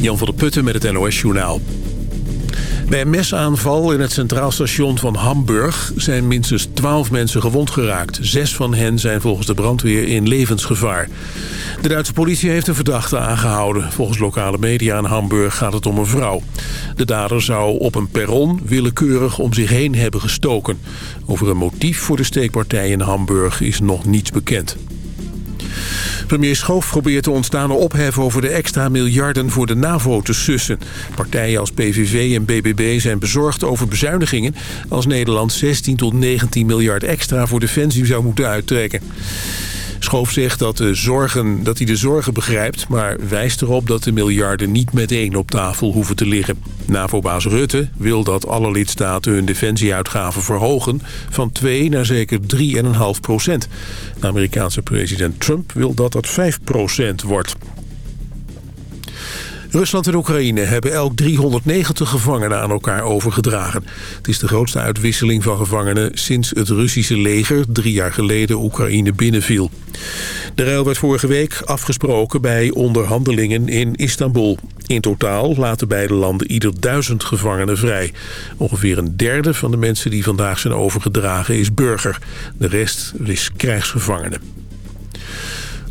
Jan van der Putten met het NOS-journaal. Bij een mesaanval in het Centraal Station van Hamburg zijn minstens 12 mensen gewond geraakt. Zes van hen zijn volgens de brandweer in levensgevaar. De Duitse politie heeft een verdachte aangehouden. Volgens lokale media in Hamburg gaat het om een vrouw. De dader zou op een perron willekeurig om zich heen hebben gestoken. Over een motief voor de steekpartij in Hamburg is nog niets bekend. Premier Schoof probeert te ontstaan ophef over de extra miljarden voor de NAVO te sussen. Partijen als PVV en BBB zijn bezorgd over bezuinigingen... als Nederland 16 tot 19 miljard extra voor defensie zou moeten uittrekken. Schoof zegt dat, de zorgen, dat hij de zorgen begrijpt... maar wijst erop dat de miljarden niet meteen op tafel hoeven te liggen. NAVO-baas Rutte wil dat alle lidstaten hun defensieuitgaven verhogen... van 2 naar zeker 3,5 procent. Amerikaanse president Trump wil dat dat 5 procent wordt. Rusland en Oekraïne hebben elk 390 gevangenen aan elkaar overgedragen. Het is de grootste uitwisseling van gevangenen sinds het Russische leger drie jaar geleden Oekraïne binnenviel. De ruil werd vorige week afgesproken bij onderhandelingen in Istanbul. In totaal laten beide landen ieder duizend gevangenen vrij. Ongeveer een derde van de mensen die vandaag zijn overgedragen is burger. De rest is krijgsgevangenen.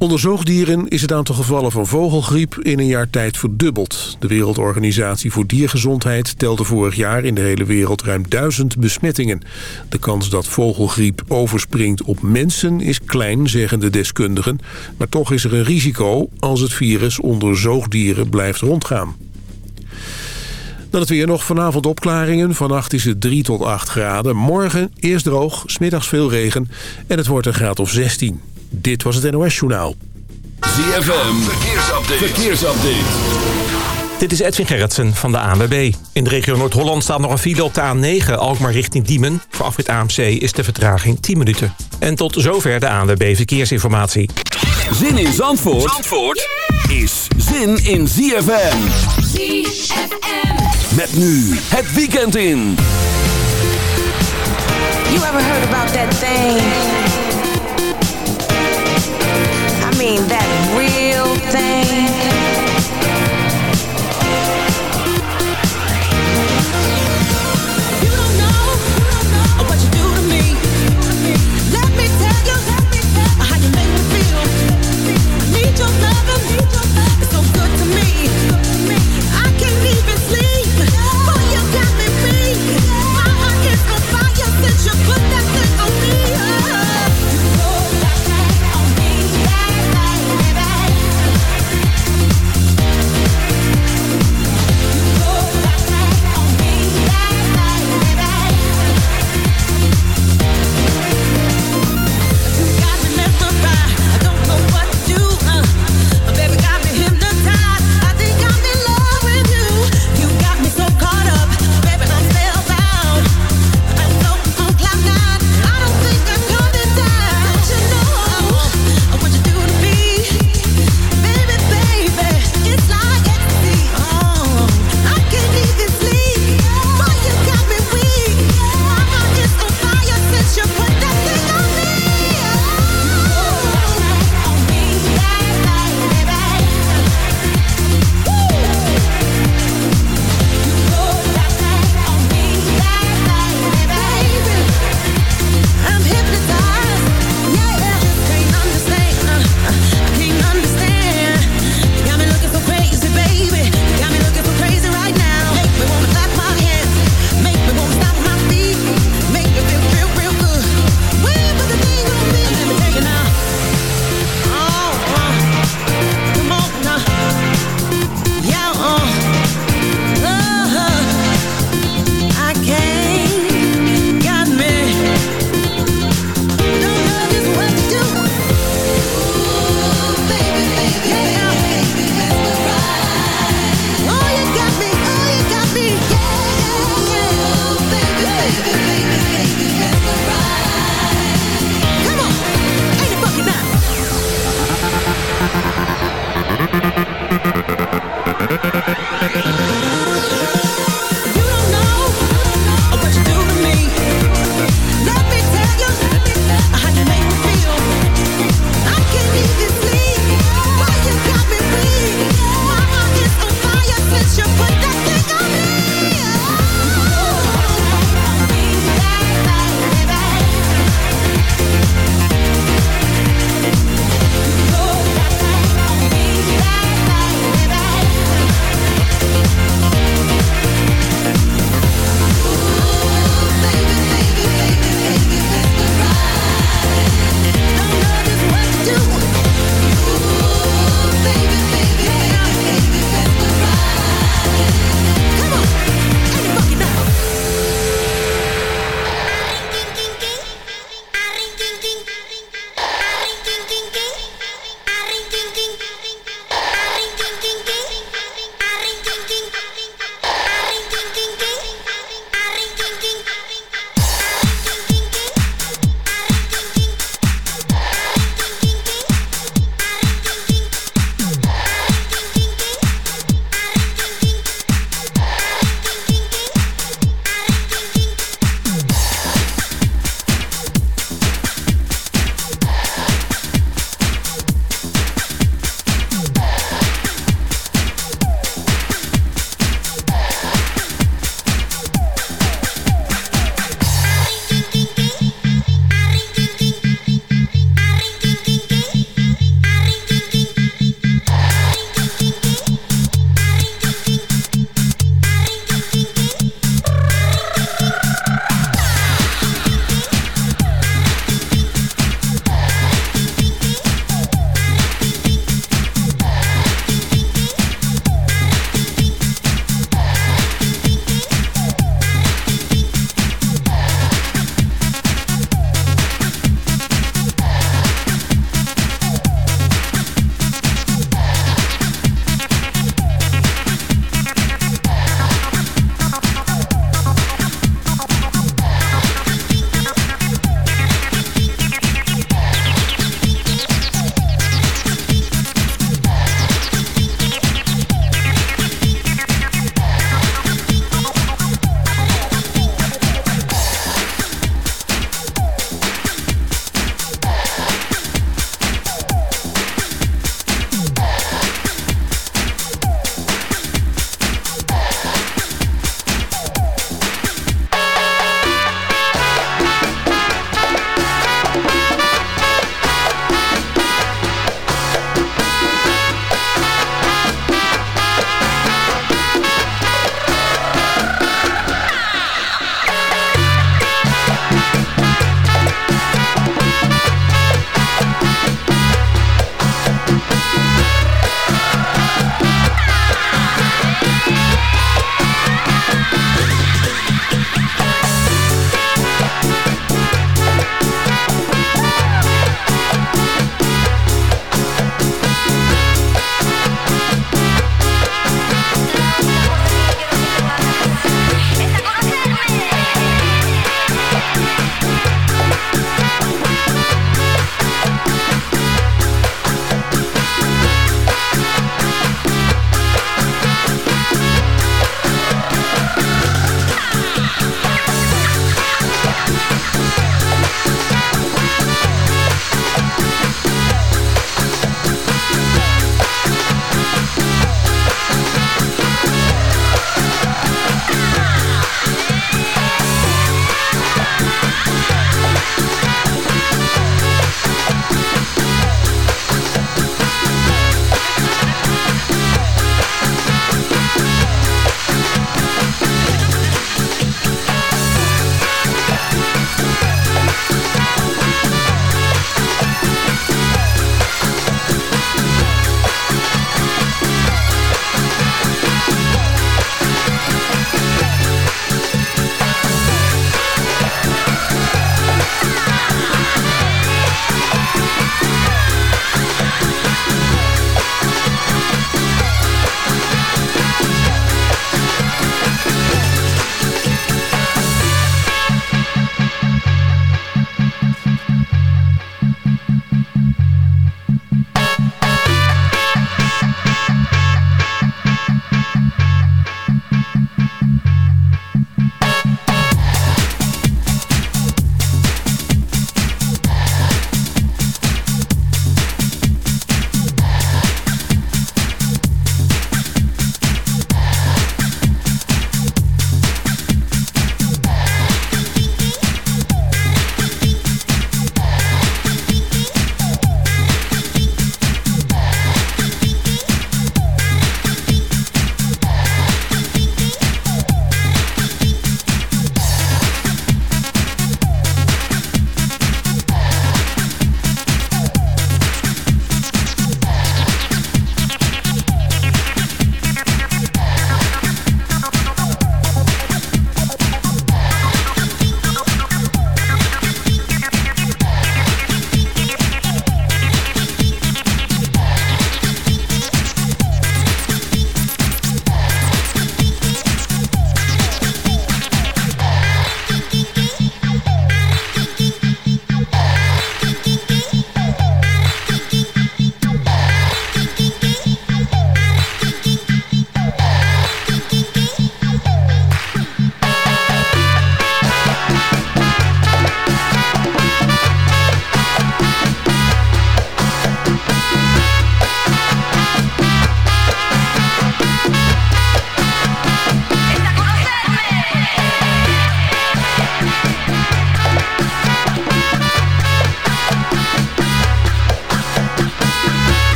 Onder zoogdieren is het aantal gevallen van vogelgriep in een jaar tijd verdubbeld. De Wereldorganisatie voor Diergezondheid telde vorig jaar in de hele wereld ruim duizend besmettingen. De kans dat vogelgriep overspringt op mensen is klein, zeggen de deskundigen. Maar toch is er een risico als het virus onder zoogdieren blijft rondgaan. Dan het weer nog vanavond opklaringen. Vannacht is het 3 tot 8 graden. Morgen eerst droog, smiddags veel regen en het wordt een graad of 16. Dit was het NOS Journaal. ZFM, verkeersupdate. verkeersupdate. Dit is Edwin Gerritsen van de ANWB. In de regio Noord-Holland staat nog een file op de A9, Alkmaar richting Diemen. Voor afrit AMC is de vertraging 10 minuten. En tot zover de ANWB Verkeersinformatie. Zin in Zandvoort, Zandvoort is zin in ZFM. ZFM. Met nu het weekend in. You ever heard about that thing? Mean that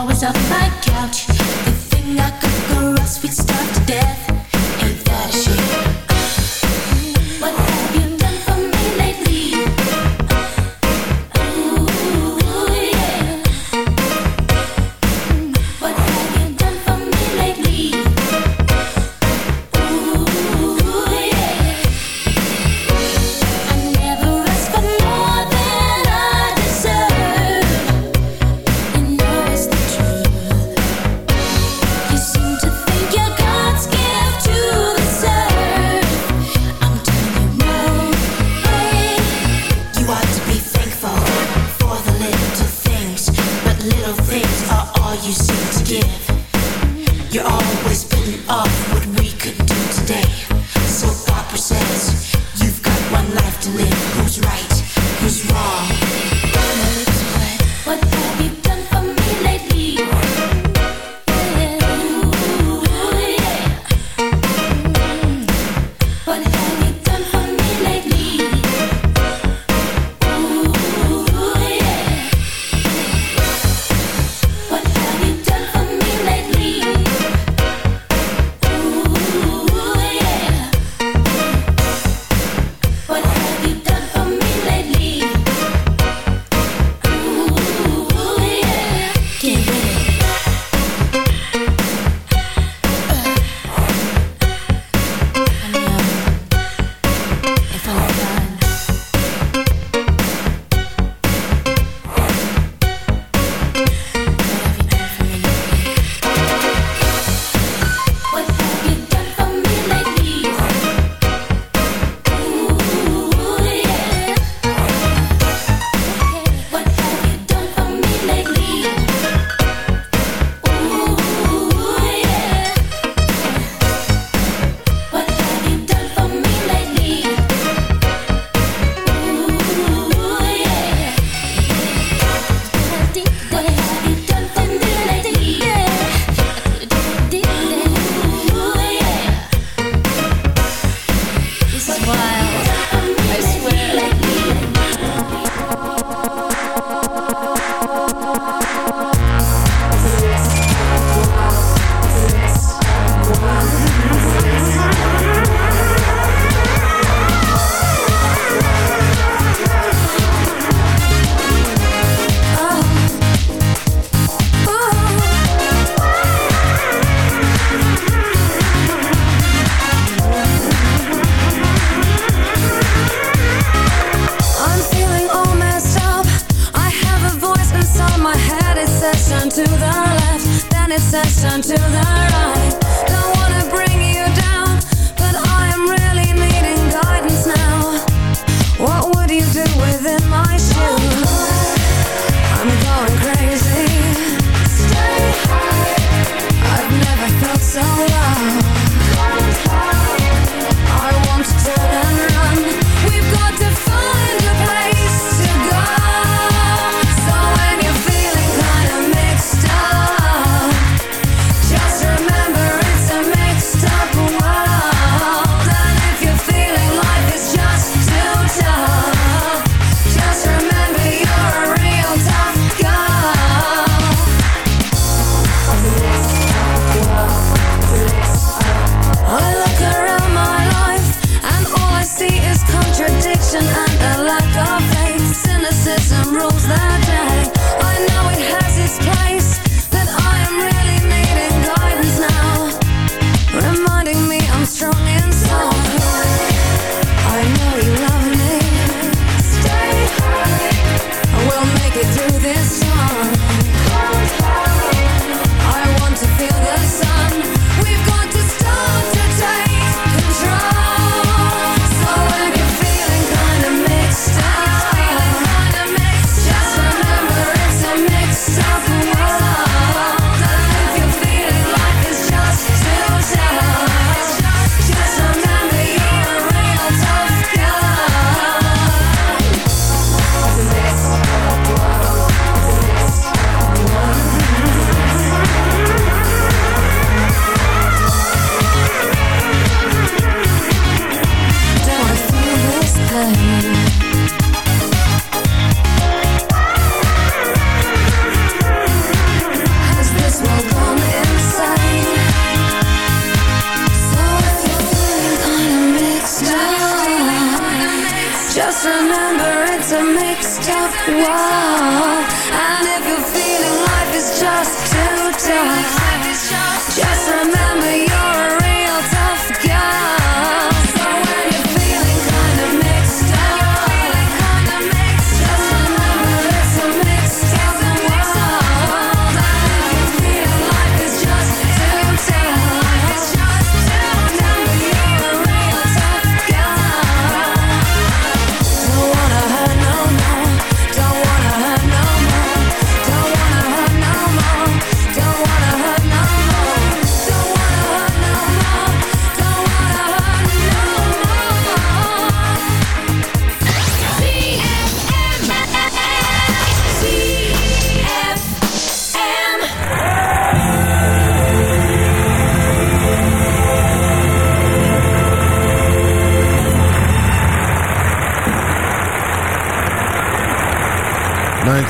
always up my couch. The thing I could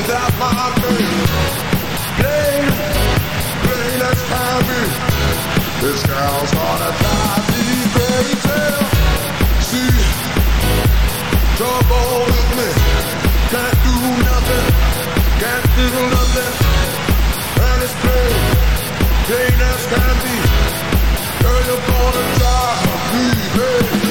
without my name. Rain, rain is heavy. This girl's gonna drive me crazy. She trouble with me. Can't do nothing. Can't do nothing. And it's pain, pain as can be. Girl, you're gonna drive me crazy.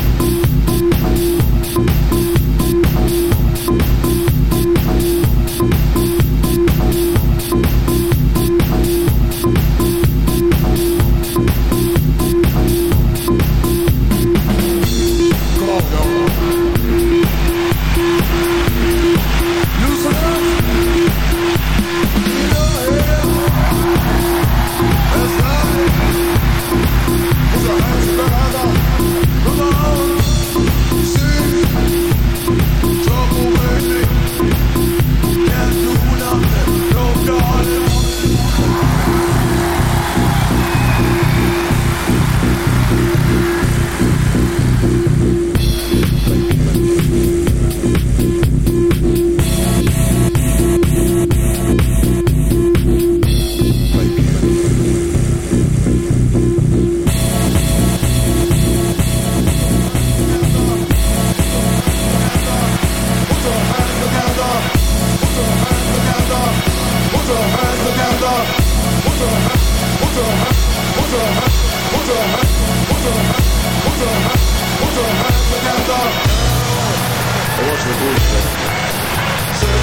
Sit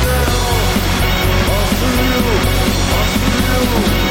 down, I see you, I see you.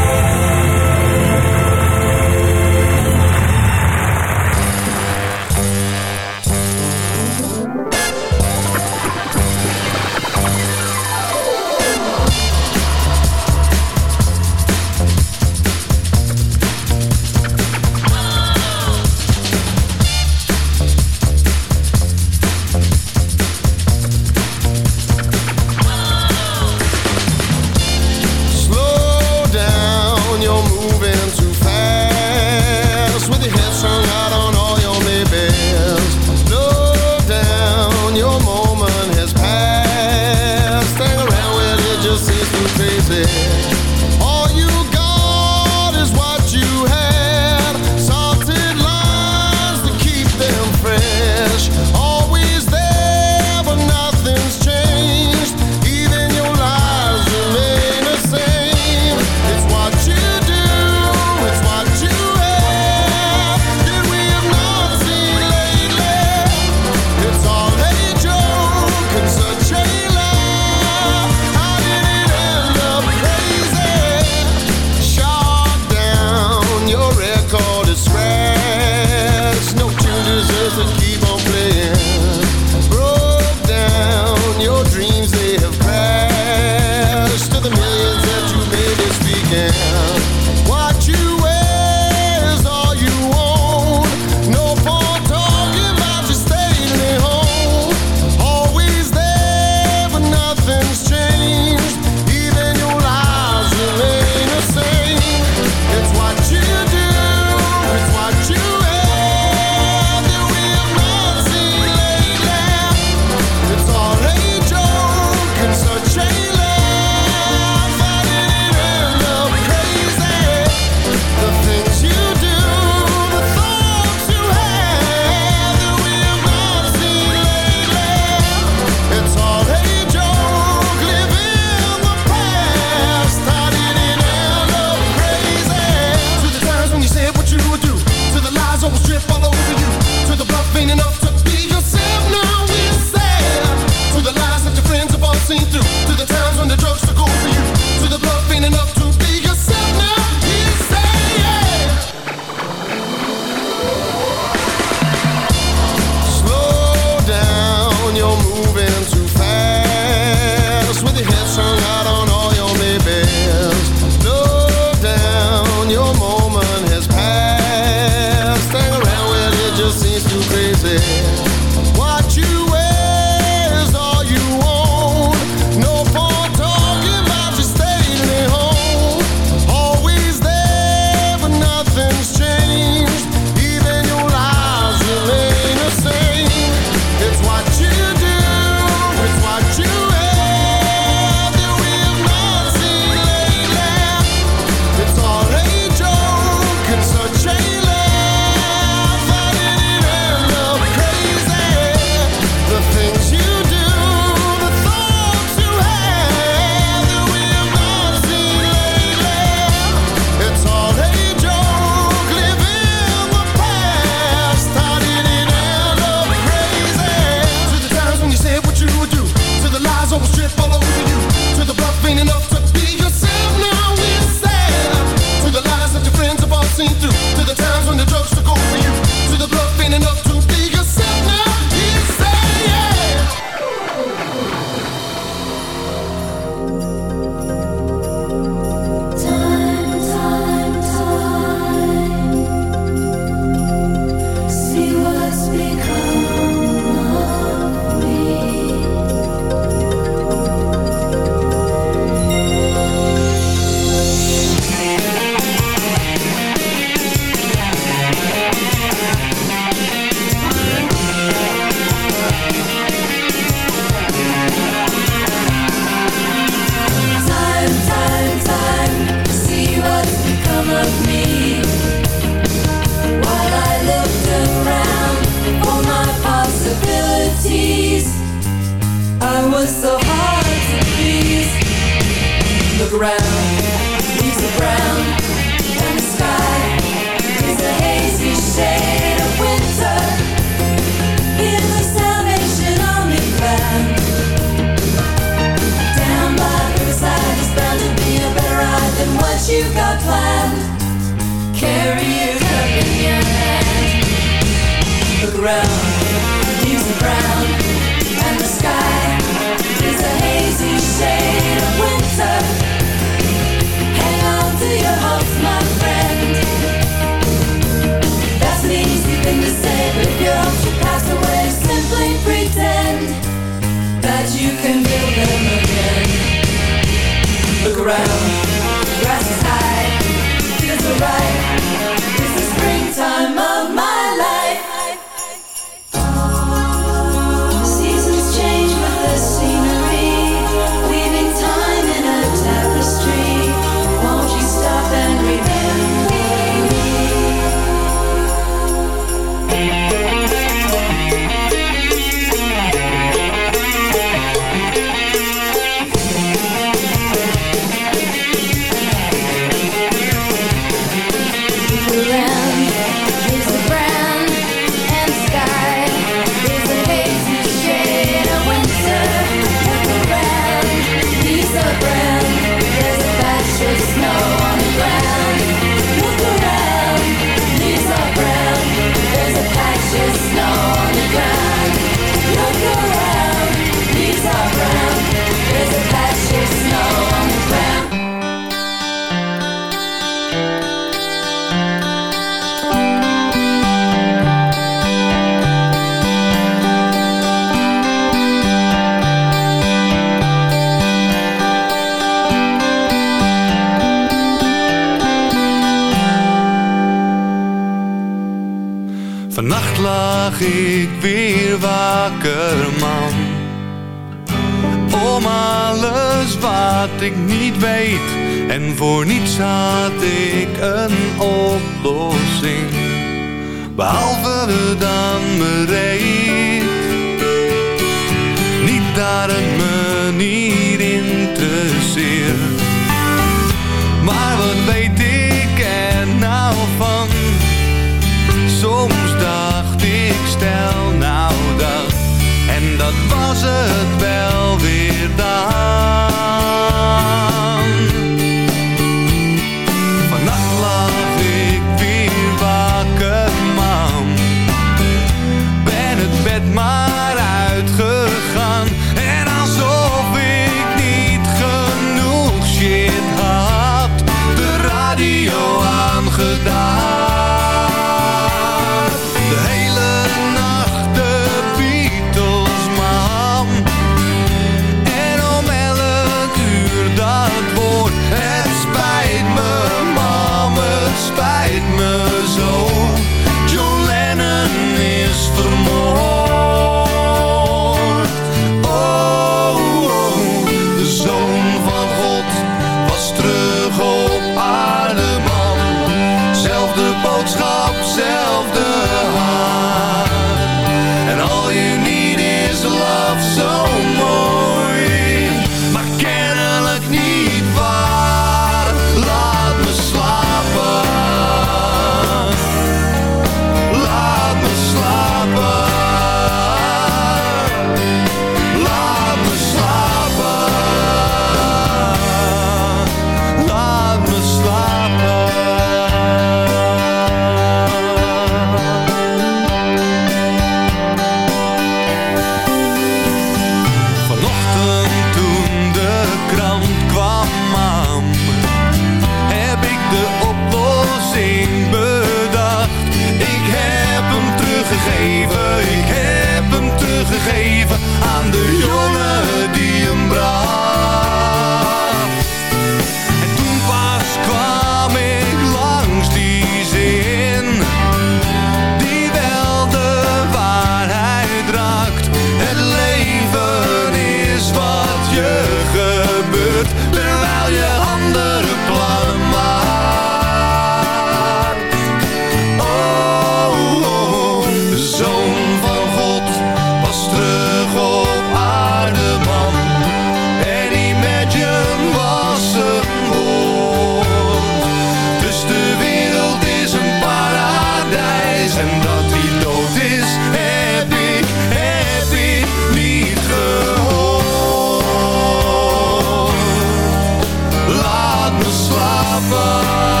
suffer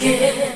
again.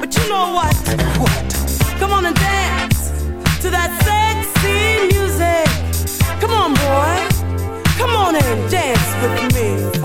But you know what? What? Come on and dance to that sexy music. Come on, boy. Come on and dance with me.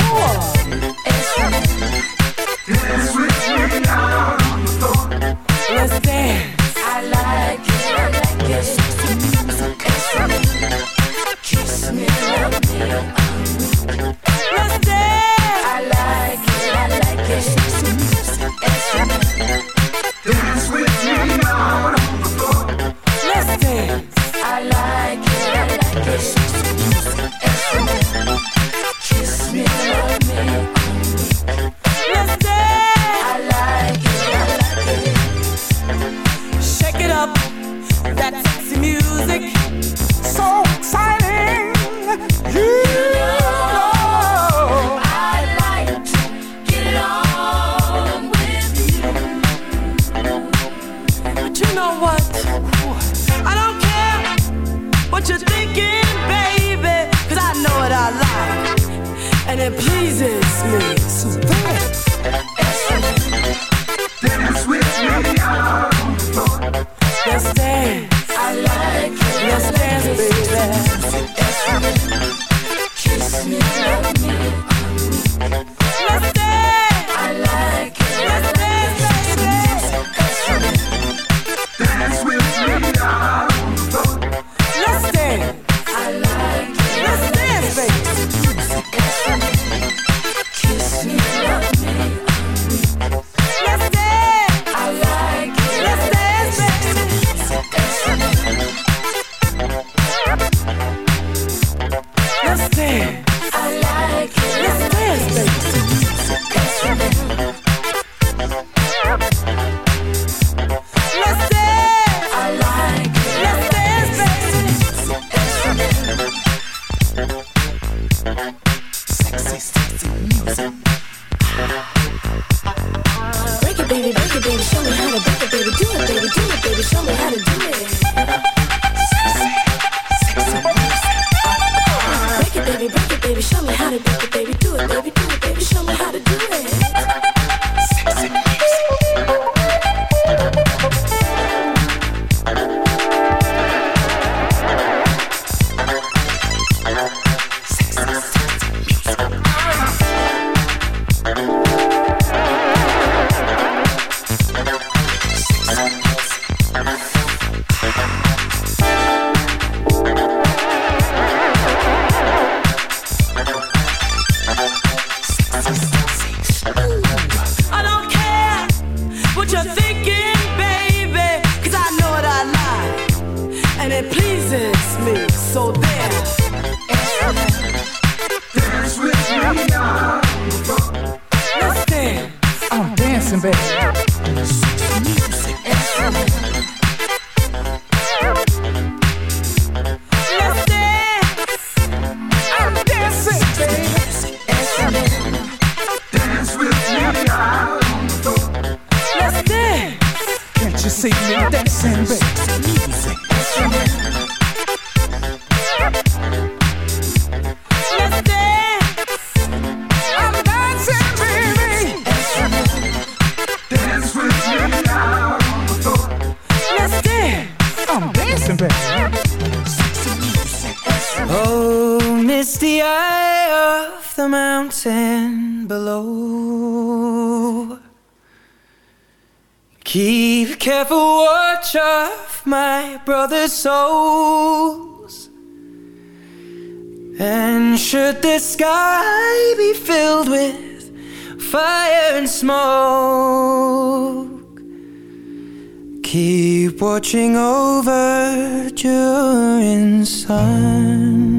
Eye of the mountain below. Keep careful watch of my brother's souls. And should the sky be filled with fire and smoke, keep watching over Durin's sons.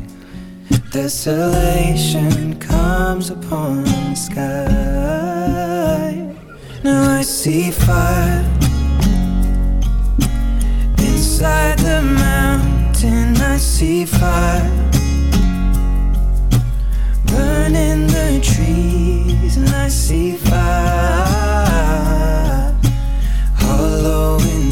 Desolation comes upon the sky. Now I see fire inside the mountain. I see fire burning the trees, and I see fire hollow in